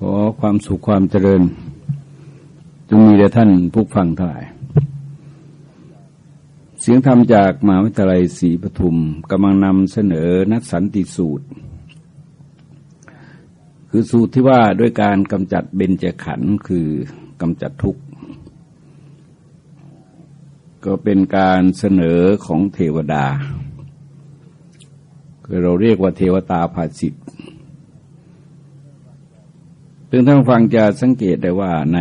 ขอความสุขความเจริญ จงมีแด่ท่านผู้ฟังทั้งหลาย เสียงธรรมจากมหาวิทยาลัยศรีปทุมกำลังนำเสนอนักสันติสูตร คือสูตรที่ว่าด้วยการกำจัดเบญจขันธ์คือกำจัดทุกข์ ก็เป็นการเสนอของเทวดา คือเราเรียกว่าเทวตาภาสิทธ ซึ่งท่านฟังจะสังเกตได้ว่าใน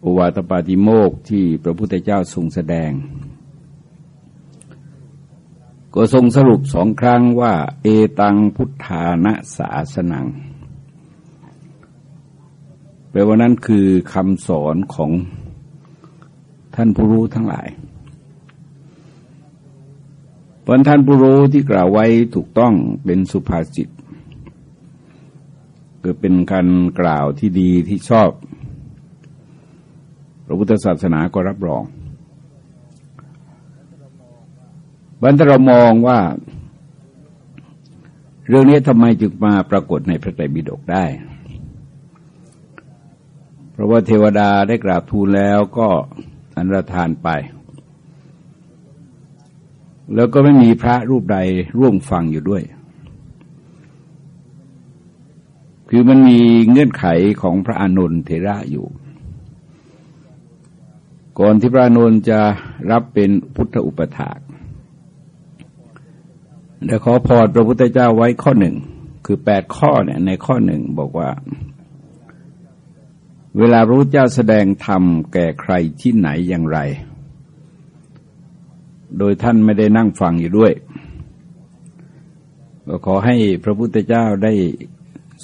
โอวาทปาติโมกที่พระพุทธเจ้าทรงแสดง ก็ทรงสรุปสองครั้งว่า เอตังพุทธานะสาสนังแปลว่านั้นคือคำสอนของท่านผู้รู้ทั้งหลายเพราะท่านผู้รู้ที่กล่าวไว้ถูกต้องเป็นสุภาษิต คือเป็นการกล่าวที่ดีที่ชอบ พระพุทธศาสนาก็รับรองบันถ้าเรามองว่า เรื่องนี้ทำไมจึงมาปรากฏในพระไตรปิฎกได้ เพราะว่าเทวดาได้กราบทูลแล้วก็อันรธานไป แล้วก็ไม่มีพระรูปใดร่วมฟังอยู่ด้วย คือมันมีเงื่อนไขของพระอานนทเทระอยู่ ก่อนที่พระอานนทจะรับเป็นพุทธอุปถากและขอพรพระพุทธเจ้าไว้ข้อหนึ่ง คือแปดข้อเนี่ยในข้อหนึ่งบอกว่า เวลาพระพุทธเจ้าแสดงธรรมแก่ใครที่ไหนอย่างไร โดยท่านไม่ได้นั่งฟังอยู่ด้วยก็ขอให้พระพุทธเจ้าได้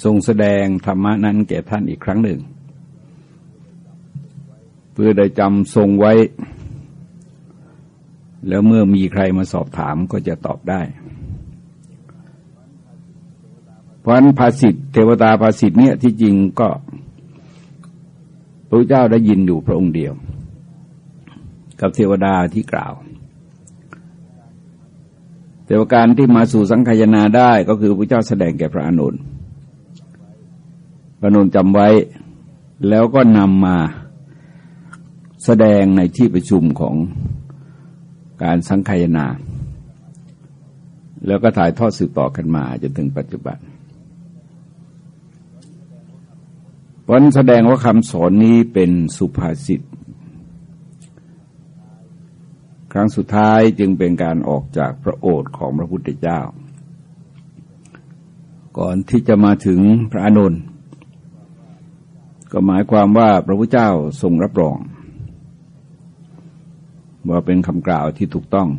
ทรงแสดงธรรมะนั้นแก่ท่านอีกครั้งหนึ่ง เพื่อได้จำทรงไว้ แล้วเมื่อมีใครมาสอบถามก็จะตอบได้ เพราะนั้นภาษิตเทวตาภาษิตเนี่ยที่จริงก็พระเจ้าได้ยินอยู่พระองค์เดียว กับเทวดาที่กล่าวแต่ว่าการที่มาสู่สังขยนาได้ก็คือพระเจ้าแสดงแก่พระอนุน พระนนจำไว้ แล้วก็นำมาแสดงในที่ประชุมของการสังคายนา แล้วก็ถ่ายทอดสืบต่อกันมาจนถึงปัจจุบันเพราะแสดงว่าคำสอนนี้เป็นสุภาษิตครั้งสุดท้ายจึงเป็นการออกจากพระโอษฐ์ของพระพุทธเจ้า ก่อนที่จะมาถึงพระอนุน ก็หมายความว่าพระพุทธเจ้าทรงรับรอง ว่าเป็นคำกล่าวที่ถูกต้อง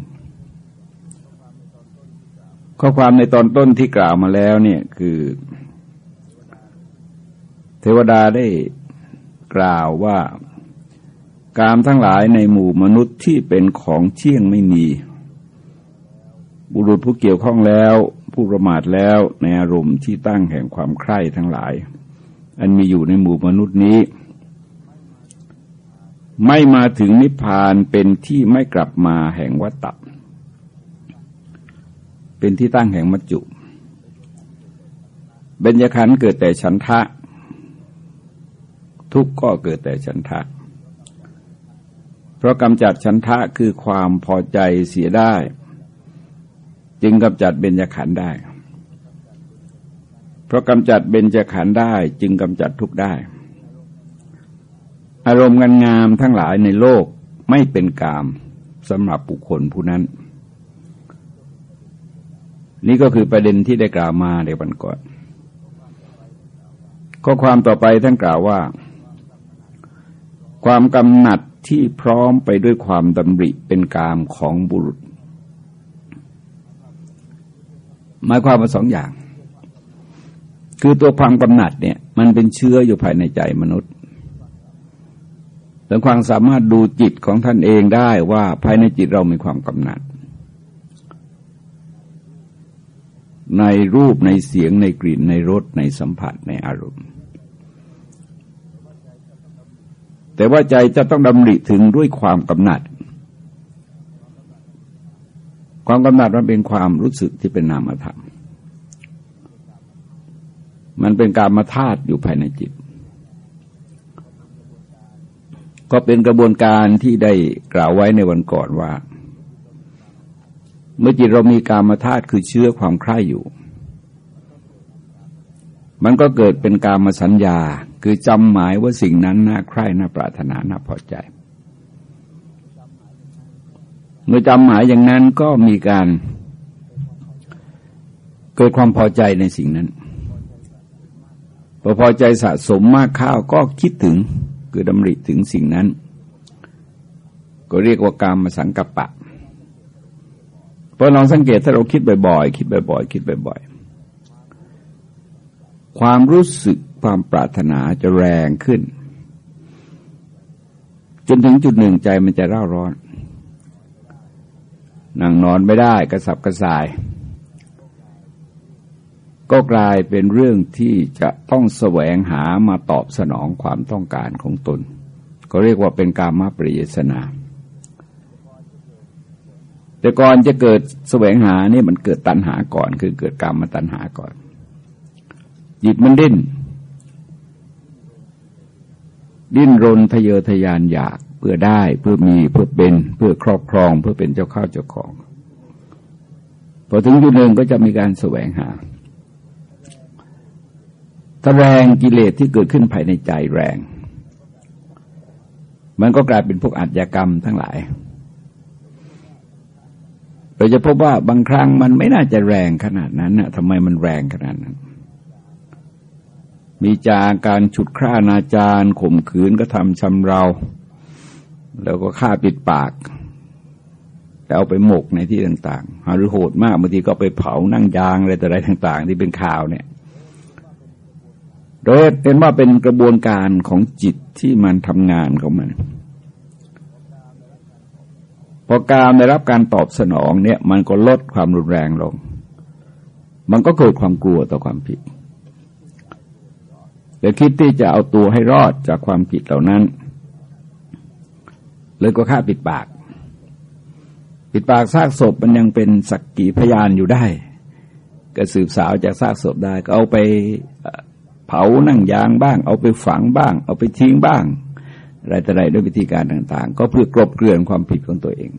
ข้อความในตอนต้นที่กล่าวมาแล้วเนี่ยคือ เทวดาได้กล่าวว่ากามทั้งหลายในหมู่มนุษย์ที่เป็นของเชี่ยงไม่มี บุรุษผู้เกี่ยวข้องแล้ว ผู้ประมาทแล้วในอารมณ์ที่ตั้งแห่งความใคร่ทั้งหลาย อันมีอยู่ในหมู่มนุษย์นี้ ไม่มาถึงนิพพานเป็นที่ไม่กลับมาแห่งวัตตะเป็นที่ตั้งแห่งมัจจุเบญญขันธ์เกิดแต่ฉันทะ ทุกข์ก็เกิดแต่ฉันทะ เพราะกำจัดฉันทะคือความพอใจเสียได้ จึงกำจัดเบญญขันธ์ได้ เพราะกำจัดเบญจขันธ์ได้จึงกำจัดทุกได้ อารมณ์งานงามทั้งหลายในโลกไม่เป็นกามสำหรับบุคคลผู้นั้น นี่ก็คือประเด็นที่ได้กล่าวมาในวันก่อน ข้อความต่อไปท่านกล่าวว่า ความกำหนัดที่พร้อมไปด้วยความดำริเป็นกามของบุรุษหมายความว่าสองอย่าง คือตัวความกำหนัดเนี่ย มันเป็นเชื้ออยู่ภายในใจมนุษย์แต่ความสามารถดูจิตของท่านเองได้ว่าภายในจิตเรามีความกำหนัด ในรูปในเสียงในกลิ่นในรสในสัมผัสในอารมณ์ แต่ว่าใจจะต้องดำริถึงด้วยความกำหนัด ความกำหนัดมันเป็นความรู้สึกที่เป็นนามธรรม มันเป็นการมาธาตุอยู่ภายในจิต ก็เป็นกระบวนการที่ได้กล่าวไว้ในวันก่อนว่า เมื่อจิตเรามีการมาธาตุคือเชื้อความใคร่อยู่ มันก็เกิดเป็นการมาสัญญาคือจำหมายว่าสิ่งนั้นน่าใคร่น่าปรารถนาน่าพอใจ เมื่อจำหมายอย่างนั้นก็มีการเกิดความพอใจในสิ่งนั้น พอพอใจสะสมมากข้าวก็คิดถึงคือดำริถึงสิ่งนั้น ก็เรียกว่าการมาสังกัปปะพอลองสังเกตถ้าเราคิดบ่อยๆ คิดบ่อยๆ คิดบ่อยๆ ความรู้สึกความปรารถนาจะแรงขึ้น จนถึงจุดหนึ่งใจมันจะร่าร้อน นั่งนอนไม่ได้กระสับกระส่าย ก็กลายเป็นเรื่องที่จะต้องแสวงหามาตอบสนองความต้องการของตน ก็เรียกว่าเป็นการมาปริยสนา แต่ก่อนจะเกิดแสวงหานี่มันเกิดตัณหาก่อน คือเกิดกรรมมาตัณหาก่อน จิตมันดิ้น ดิ้นรนทะเยอทะยานอยากเพื่อได้เพื่อมีเพื่อเป็นเพื่อครอบครอง เพื่อเป็นเจ้าข้าวเจ้าของพอถึงจุดหนึ่งก็จะมีการแสวงหา ถ้าแรงกิเลสที่เกิดขึ้นภายในใจแรง มันก็กลายเป็นพวกอาชญากรรมทั้งหลายเราจะพบว่าบางครั้งมันไม่น่าจะแรงขนาดนั้นนะทำไมมันแรงขนาดนั้น มีจากการฉุดฆ่านาจารข่มขืนก็ทำชำเรา แล้วก็ฆ่าปิดปากแล้วเอาไปหมกในที่ต่างๆหรือโหดมากบางทีก็ไปเผานั่งยางอะไรต่ออะไรต่าง ๆ ที่เป็นข่าวเนี่ย โดยเป็นว่าเป็นกระบวนการของจิตที่มันทำงานของมัน พอการได้รับการตอบสนองเนี่ย มันก็ลดความรุนแรงลง มันก็เกิดความกลัวต่อความผิดแต่คิดที่จะเอาตัวให้รอดจากความผิดเหล่านั้น เลยก็ฆ่าปิดปาก ปิดปากซากศพมันยังเป็นสักกีพยานอยู่ได้ ก็สืบสาวจากซากศพได้ ก็เอาไป ผานั่งยางบ้าง เอาไปฝังบ้าง เอาไปทิ้งบ้างอะไรแต่ไรด้วยวิธีการต่างๆ ก็เพื่อกลบเกลื่อนความผิดของตัวเอง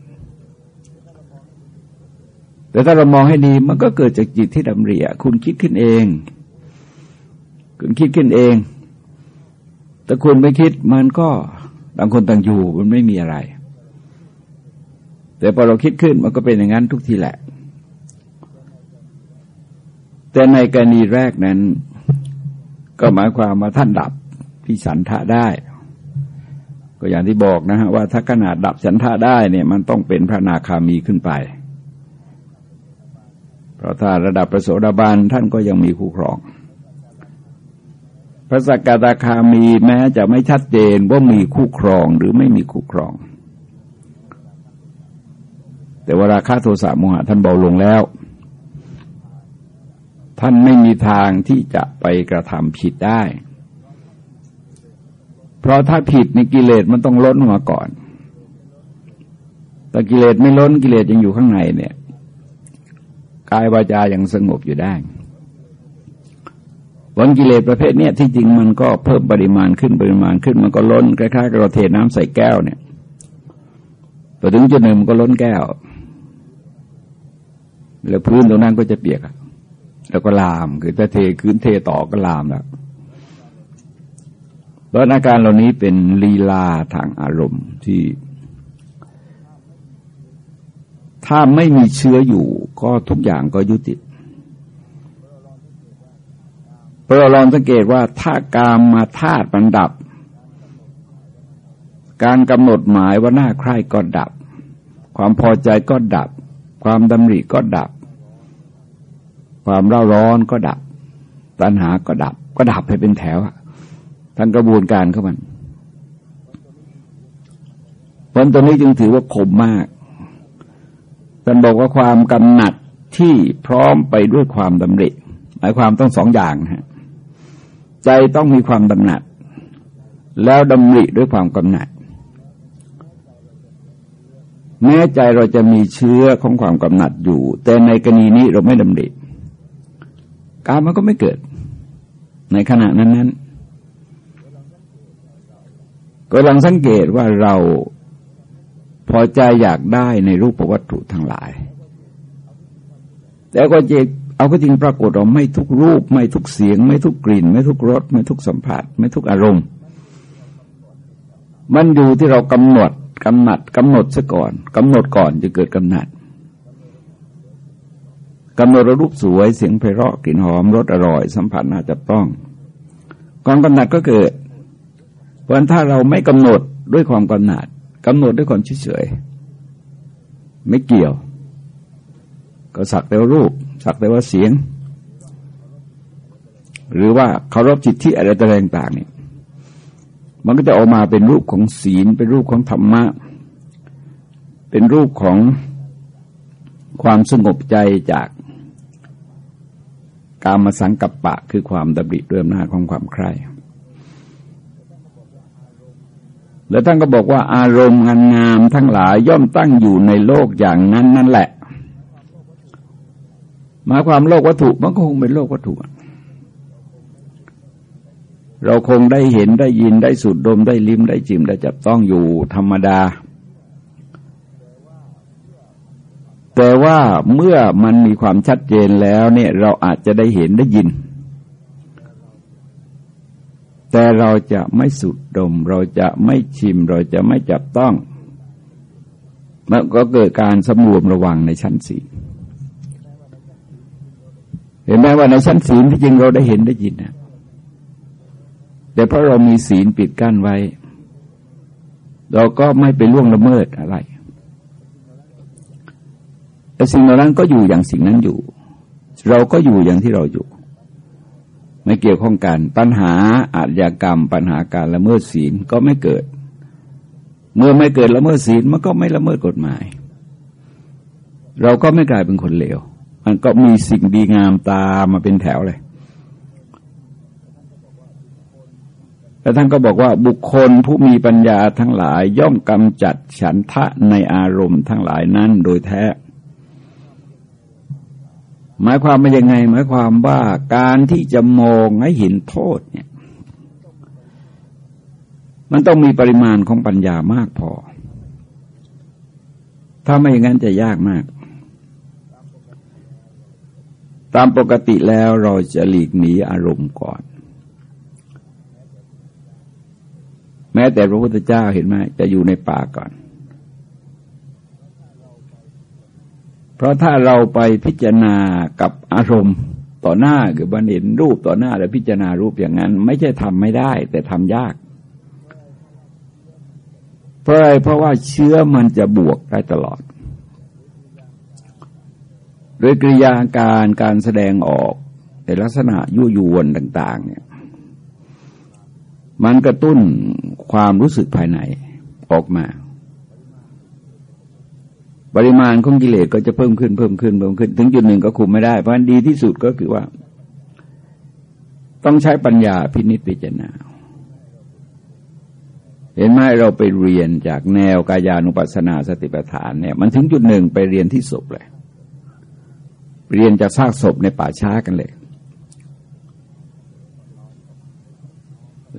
แต่ถ้าเรามองให้ดีมันก็เกิดจากจิตที่ดำเรียคุณคิดขึ้นเอง คุณคิดขึ้นเอง แต่คุณไม่คิดมันก็ต่างคนต่างอยู่มันไม่มีอะไร แต่พอเราคิดขึ้นมันก็เป็นอย่างนั้นทุกทีแหละ แต่ในกรณีแรกนั้น ก็หมายความว่าท่านดับพิสันทะได้ ก็อย่างที่บอกนะฮะว่าถ้าขนาดดับสันทะได้เนี่ยมันต้องเป็นพระนาคามีขึ้นไป เพราะถ้าระดับประโสดาบันท่านก็ยังมีคู่ครอง พระสกตาคามีแม้จะไม่ชัดเจนว่ามีคู่ครองหรือไม่มีคู่ครอง แต่เวลาค่าโทสะโมหะท่านเบาลงแล้ว ท่านไม่มีทางที่จะไปกระทำผิดได้ เพราะถ้าผิดในกิเลสมันต้องล้นมาก่อน แต่กิเลสไม่ล้นกิเลสยังอยู่ข้างในเนี่ยกายวาจายังสงบอยู่ได้วันกิเลสประเภทเนี้ยที่จริงมันก็เพิ่มปริมาณขึ้นปริมาณขึ้นมันก็ล้นคล้ายๆกับเราเทน้ำใส่แก้วเนี่ยพอถึงจุดหนึ่งมันก็ล้นแก้ว แล้วพื้นตรงนั้นก็จะเปียกอะ แล้วก็ลาม คือถ้าเทคืนเทต่อก็ลามแล้วเพราะอาการเหล่านี้เป็นลีลาทางอารมณ์ที่ ถ้าไม่มีเชื้ออยู่ก็ทุกอย่างก็ยุติเพราะเราลองสังเกตว่าถ้ากามมาธาตุมันดับ การกำหนดหมายว่าหน้าใครก็ดับ ความพอใจก็ดับ ความดำริก็ดับ ความเร่าร้อนก็ดับ ตัณหาก็ดับ ก็ดับให้เป็นแถวทั้งกระบวนการของมันผลตรงนี้จึงถือว่าคมมากท่านบอกว่าความกำหนัดที่พร้อมไปด้วยความดำริหมายความต้องสองอย่างฮะใจต้องมีความดำหนัด แล้วดำริด้วยความกำหนัด แม้ใจเราจะมีเชื้อของความกำหนัดอยู่ แต่ในกรณีนี้เราไม่ดำริ การมันก็ไม่เกิด ในขณะนั้นนั้นก็ลังสังเกตว่าเราพอใจอยากได้ในรูปวัตถุทั้งหลาย แต่ก็จะเอาก็จริงปรากฏเราไม่ทุกรูป ไม่ทุกเสียง ไม่ทุกกลิ่น ไม่ทุกรสไม่ทุกสัมผัส ไม่ทุกอารมณ์ มันอยู่ที่เรากำหนดกำหนัดกำหนดซะก่อนกำหนดก่อนจะเกิดกำหนัด กำหนดรูปสวยเสียงไพเราะกลิ่นหอมรสอร่อย สัมผัสน่าจะต้องก่อนกำหนัดก็เกิด เพราะถ้าเราไม่กำหนดด้วยความกำหนัดกำหนดด้วยความเฉยๆไม่เกี่ยว ก็สักแต่ว่ารูป สักแต่ว่าเสียง หรือว่าเคารพจิตที่อะไรต่างๆเนี่ยมันก็จะออกมาเป็นรูปของศีล เป็นรูปของธรรมะ เป็นรูปของความสงบใจจาก การมาสังกัปปะคือความดำริด้วยอำนาจของความใคร่แล้วท่านก็บอกว่าอารมณ์งานงามทั้งหลายย่อมตั้งอยู่ในโลกอย่างนั้นนั่นแหละหมายความโลกวัตถุมันก็คงเป็นโลกวัตถุ เราคงได้เห็นได้ยินได้สูดดมได้ลิ้มได้จิมได้จับต้องอยู่ธรรมดา แต่ว่าเมื่อมันมีความชัดเจนแล้วเนี่ยเราอาจจะได้เห็นได้ยิน แต่เราจะไม่สุดดม เราจะไม่ชิม เราจะไม่จับต้อง มันก็เกิดการสำรวมระวังในชั้นสีเห็นไหมว่าในชั้นศีลที่จริงเราได้เห็นได้ยินนะแต่เพราะเรามีศีลปิดกั้นไว้ เราก็ไม่ไปล่วงละเมิดอะไร แต่สิ่งเหล่านั้นก็อยู่อย่างสิ่งนั้นอยู่ เราก็อยู่อย่างที่เราอยู่ ไม่เกี่ยวข้องกันปัญหาอาชญากรรม ปัญหาการละเมิดศีลก็ไม่เกิด เมื่อไม่เกิดละเมิดศีลมันก็ไม่ละเมิดกฎหมาย เราก็ไม่กลายเป็นคนเลวมันก็มีสิ่งดีงามตามมาเป็นแถวเลยแล้วท่านก็บอกว่าบุคคลผู้มีปัญญาทั้งหลายย่อมกำจัดฉันทะในอารมณ์ทั้งหลายนั้นโดยแท้ หมายความว่ายังไง หมายความว่าการที่จะมองให้เห็นโทษเนี่ย มันต้องมีปริมาณของปัญญามากพอ ถ้าไม่อย่างนั้นจะยากมาก ตามปกติแล้วเราจะหลีกหนีอารมณ์ก่อน แม้แต่พระพุทธเจ้าเห็นไหมจะอยู่ในป่าก่อน เพราะถ้าเราไปพิจารณากับอารมณ์ต่อหน้าคือบันเห็นรูปต่อหน้าแล้วพิจารณารูปอย่างนั้น ไม่ใช่ทำไม่ได้ แต่ทำยาก เพราะอะไรเพราะว่าเชื้อมันจะบวกได้ตลอด โดยกริยาการการแสดงออกในลักษณะยั่วยวนต่าง ๆ เนี่ย มันกระตุ้นความรู้สึกภายในออกมา ปริมาณของกิเลสก็จะเพิ่มขึ้นเพิ่มขึ้นเพิ่มขึ้น ถึงจุดหนึ่งก็คุมไม่ได้ เพราะฉะนั้นดีที่สุดก็คือว่า ต้องใช้ปัญญาพินิจพิจารณาเห็นไหมเราไปเรียนจากแนวกายานุปัสสนาสติปัฏฐานเนี่ย มันถึงจุดหนึ่งไปเรียนที่ศพเลยเรียนจากซากศพในป่าช้ากันเลย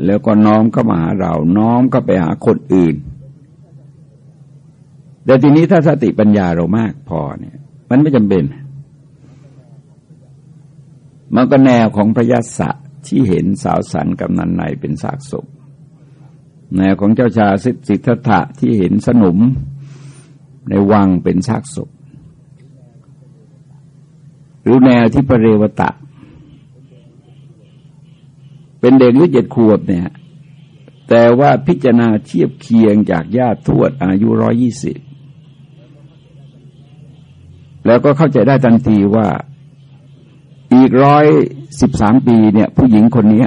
แล้วก็น้อมก็มาหาเรา น้อมก็ไปหาคนอื่น แต่ทีนี้ถ้าสติปัญญาเรามากพอเนี่ย มันไม่จำเป็น มันก็แนวของพระยศะที่เห็นสาวสันกับนันในเป็นซากศพแนวของเจ้าชาสิทธัตถะที่เห็นสนุมในวังเป็นซากศพหรือแนวที่ปรเรวตะ เป็นเด็กอายุเจ็ดขวบเนี่ยแต่ว่าพิจารณาเทียบเคียงจากญาติทวดอายุร้อยี่สิบ แล้วก็เข้าใจได้ทันทีว่าอีกร้อยสิบสามปีเนี่ย ผู้หญิงคนนี้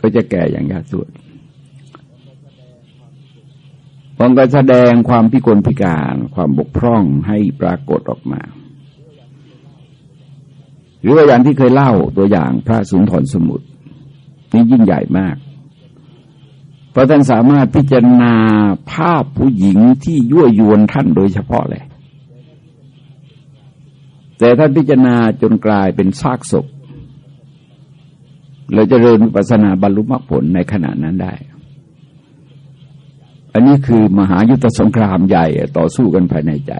ก็จะแก่อย่างยาสุดมันก็แสดงความพิกลพิการความบกพร่องให้ปรากฏออกมา หรือว่าอย่างที่เคยเล่าตัวอย่างพระสุนทรสมุทรนี่ยิ่งใหญ่มาก เพราะท่านสามารถพิจารณาภาพผู้หญิงที่ยั่วยวนท่านโดยเฉพาะเลย แต่ท่านพิจารณาจนกลายเป็นซากศพเราจะเริญปัสนาบรรลุมรรคผลในขณะนั้นได้ อันนี้คือมหายุทธสงครามใหญ่ต่อสู้กันภายในใจ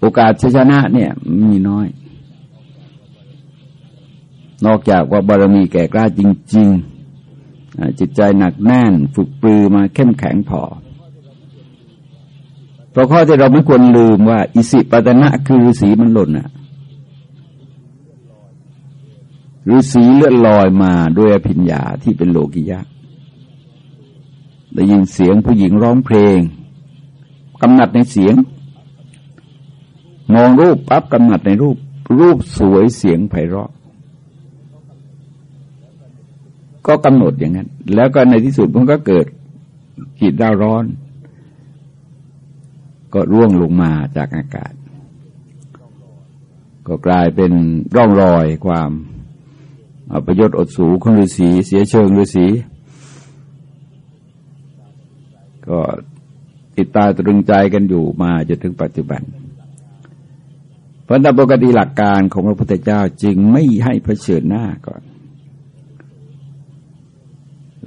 โอกาสชนะเนี่ยมีน้อย นอกจากว่าบารมีแก่กล้าจริง ๆ จิตใจหนักแน่น ฝึกปรือมาเข้มแข็งพอ เพราะข้อที่เราไม่ควรลืมว่าอิสิปตนะคือฤาษีมันหล่นอะฤาษีเลื่อนลอยมาด้วยอภิญญาที่เป็นโลกิยะได้ยินเสียงผู้หญิงร้องเพลงกำหนัดในเสียง มองรูปปั๊บกำหนัดในรูป รูปสวยเสียงไพเราะ ก็กำหนดอย่างนั้น แล้วก็ในที่สุดมันก็เกิดจิตดาวร้อน ก็ร่วงลงมาจากอากาศ ก็กลายเป็นร่องรอยความอประยชน์อดสูของฤาษีเสียเชิงฤาษีก็ติดตาตรึงใจกันอยู่มาจนถึงปัจจุบันเพราะตามปกติหลักการของพระพุทธเจ้าจึงไม่ให้เผชิญหน้าก่อน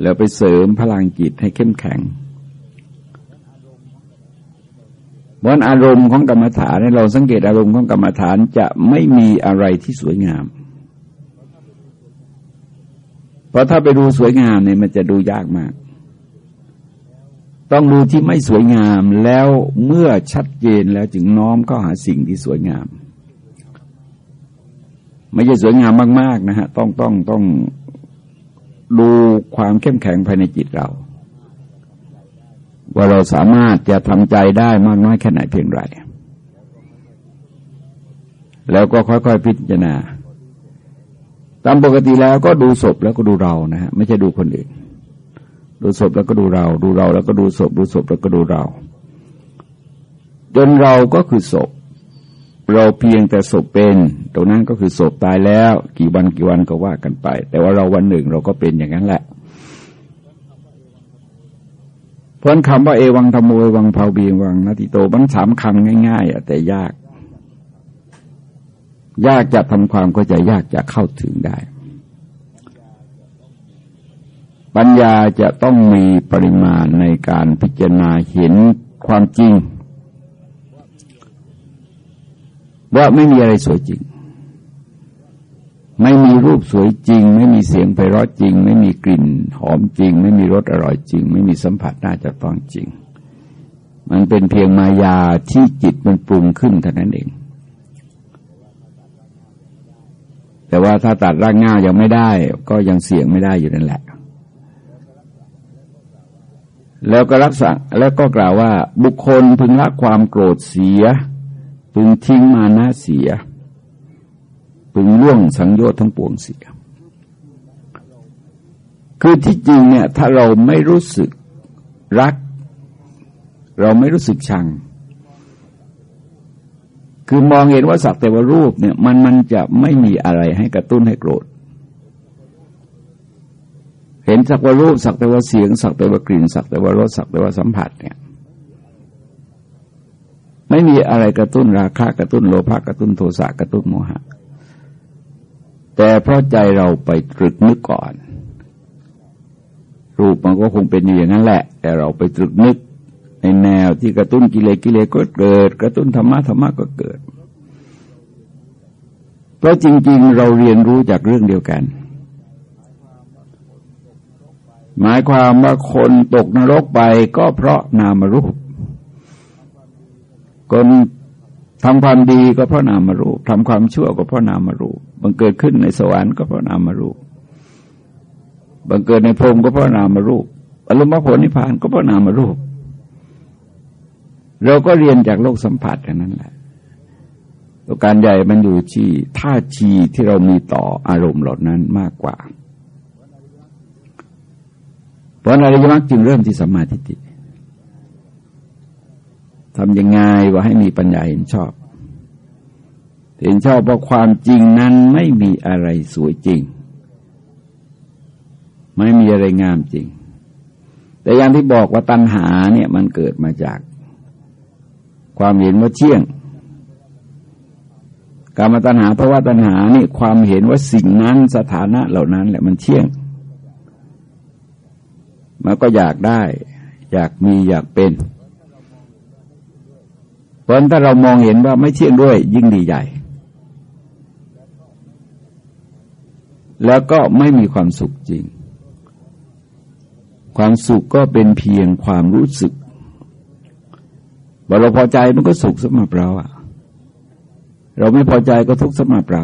แล้วไปเสริมพลังจิตให้เข้มแข็ง เพราะอารมณ์ของกรรมฐานเราสังเกตอารมณ์ของกรรมฐานจะไม่มีอะไรที่สวยงาม เพราะถ้าไปดูสวยงามเนี่ยมันจะดูยากมาก ต้องดูที่ไม่สวยงามแล้วเมื่อชัดเจนแล้วจึงน้อมเข้าหาสิ่งที่สวยงาม ไม่ใช่สวยงามมาก ๆ นะฮะ ต้องต้องต้องดูความเข้มแข็งภายในจิตเรา ว่าเราสามารถจะทำใจได้มากน้อยแค่ไหนเพียงไร แล้วก็ค่อยๆพิจารณา ตามปกติแล้วก็ดูศพแล้วก็ดูเรานะฮะไม่ใช่ดูคนอื่น ดูศพแล้วก็ดูเรา ดูเราแล้วก็ดูศพ ดูศพแล้วก็ดูเรา จนเราก็คือศพ เราเพียงแต่ศพเป็น ตรงนั้นก็คือศพตายแล้ว กี่วันกี่วันก็ว่ากันไป แต่ว่าเราวันหนึ่งเราก็เป็นอย่างนั้นแหละ เพราะคำว่าเอวังธรรมโอวังเผาบีวังนาติโตมันสามคำง่ายๆแต่ยาก ยากจะทำความเข้าใจยากจะเข้าถึงได้ ปัญญาจะต้องมีปริมาณในการพิจารณาเห็นความจริง ว่าไม่มีอะไรสวยจริง ไม่มีรูปสวยจริง ไม่มีเสียงไพเราะจริง ไม่มีกลิ่นหอมจริง ไม่มีรสอร่อยจริง ไม่มีสัมผัสน่าจะต้องจริง มันเป็นเพียงมายาที่จิตมันปรุงขึ้นเท่านั้นเอง แต่ว่าถ้าตัดรากง่ายังไม่ได้ ก็ยังเสียงไม่ได้อยู่นั่นแหละ แล้วก็รักษาแล้วก็กล่าวว่า บุคคลพึงละความโกรธเสีย พึงทิ้งมานะเสีย พึงล่วงสังโยชน์ทั้งปวงเสียคือที่จริงเนี่ยถ้าเราไม่รู้สึกรัก เราไม่รู้สึกชัง คือมองเห็นว่าสักแต่ว่ารูปเนี่ยมันมันจะไม่มีอะไรให้กระตุ้นให้โกรธ เห็นสักว่ารูปสักแต่ว่าเสียง สักแต่ว่ากลิ่นสักแต่ว่ารสสักแต่ว่าสัมผัสเนี่ยไม่มีอะไรกระตุ้นราคะกระตุ้นโลภะกระตุ้นโทสะกระตุ้นโมหะ แต่เพราะใจเราไปตรึกนึกก่อน รูปมันก็คงเป็นอย่างนั้นแหละ แต่เราไปตรึกนึกในแนวที่กระตุ้นกิเลสกิเลสก็เกิด กระตุ้นธรรมะธรรมะก็เกิด เพราะจริง ๆ เราเรียนรู้จากเรื่องเดียวกัน หมายความว่าคนตกนรกไปก็เพราะนามรูป คนทำความดีก็เพราะนามรูปทำความชั่วก็เพราะนามรูป บังเกิดขึ้นในสวรรค์ก็เพราะนามารูปบังเกิดในพรมก็เพราะนามารูปอารมณ์ผลนิพพานก็เพราะนามารูป เราก็เรียนจากโลกสัมผัสกันนั้นแหละตัวการใหญ่มันอยู่ที่ท่าทีที่เรามีต่ออารมณ์เหล่านั้นมากกว่า เพราะอริยมรรคจึงเริ่มที่สัมมาทิฏฐิทำยังไงว่าให้มีปัญญาเห็นชอบ เห็นชอบเพราะความจริงนั้นไม่มีอะไรสวยจริง ไม่มีอะไรงามจริง แต่อย่างที่บอกว่าตัณหาเนี่ยมันเกิดมาจาก ความเห็นว่าเที่ยงการมาตัณหาเพราะว่าตัณหานี่ความเห็นว่าสิ่งนั้นสถานะเหล่านั้นแหละมันเที่ยง มันก็อยากได้ อยากมีอยากเป็นเพราะถ้าเรามองเห็นว่าไม่เที่ยงด้วยยิ่งดีใหญ่ แล้วก็ไม่มีความสุขจริง ความสุขก็เป็นเพียงความรู้สึกว่าเราพอใจมันก็สุขสำหรับเราอะเราไม่พอใจก็ทุกข์สำหรับเรา